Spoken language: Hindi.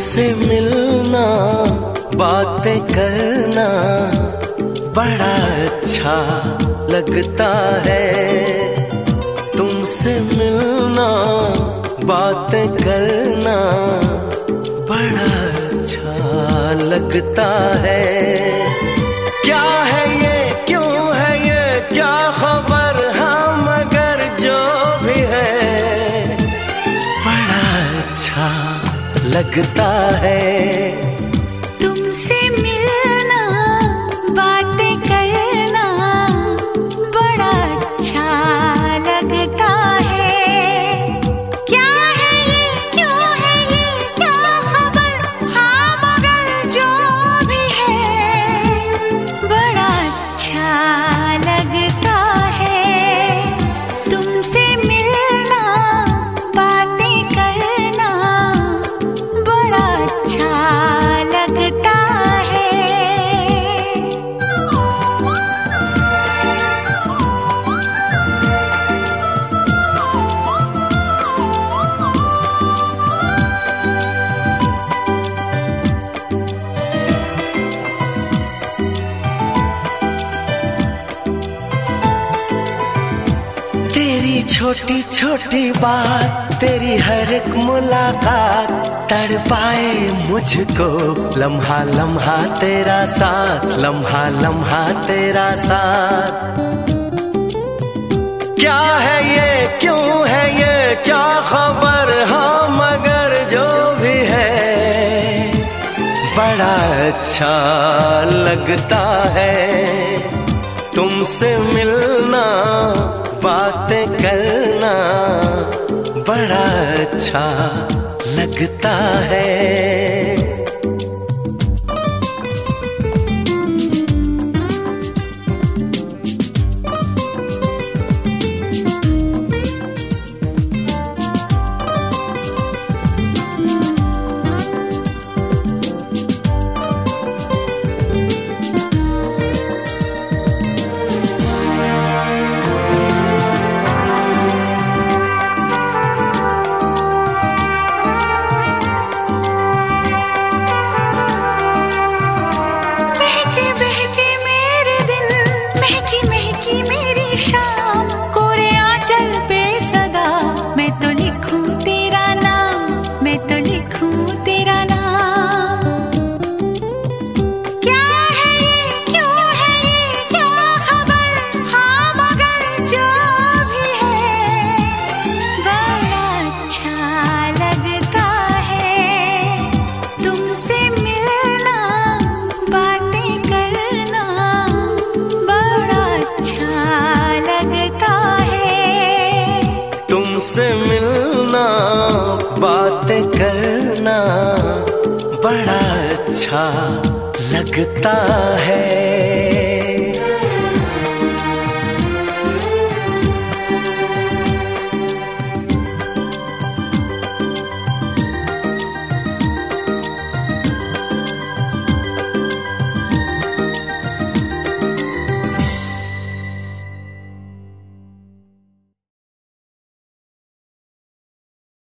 तुमसे मिलना, बातें करना बड़ा अच्छा लगता है। तुमसे मिलना, बातें करना बड़ा अच्छा लगता है। लगता है। तेरी छोटी छोटी बात, तेरी हर एक मुलाकात तड़ पाए मुझको। लम्हा लम्हा तेरा साथ, लम्हा लम्हा तेरा साथ। क्या है ये, क्यों है ये, क्या खबर? हाँ मगर जो भी है, बड़ा अच्छा लगता है। तुमसे मिलना बातें करना बड़ा अच्छा लगता है। तुमसे मिलना बातें करना बड़ा अच्छा लगता है।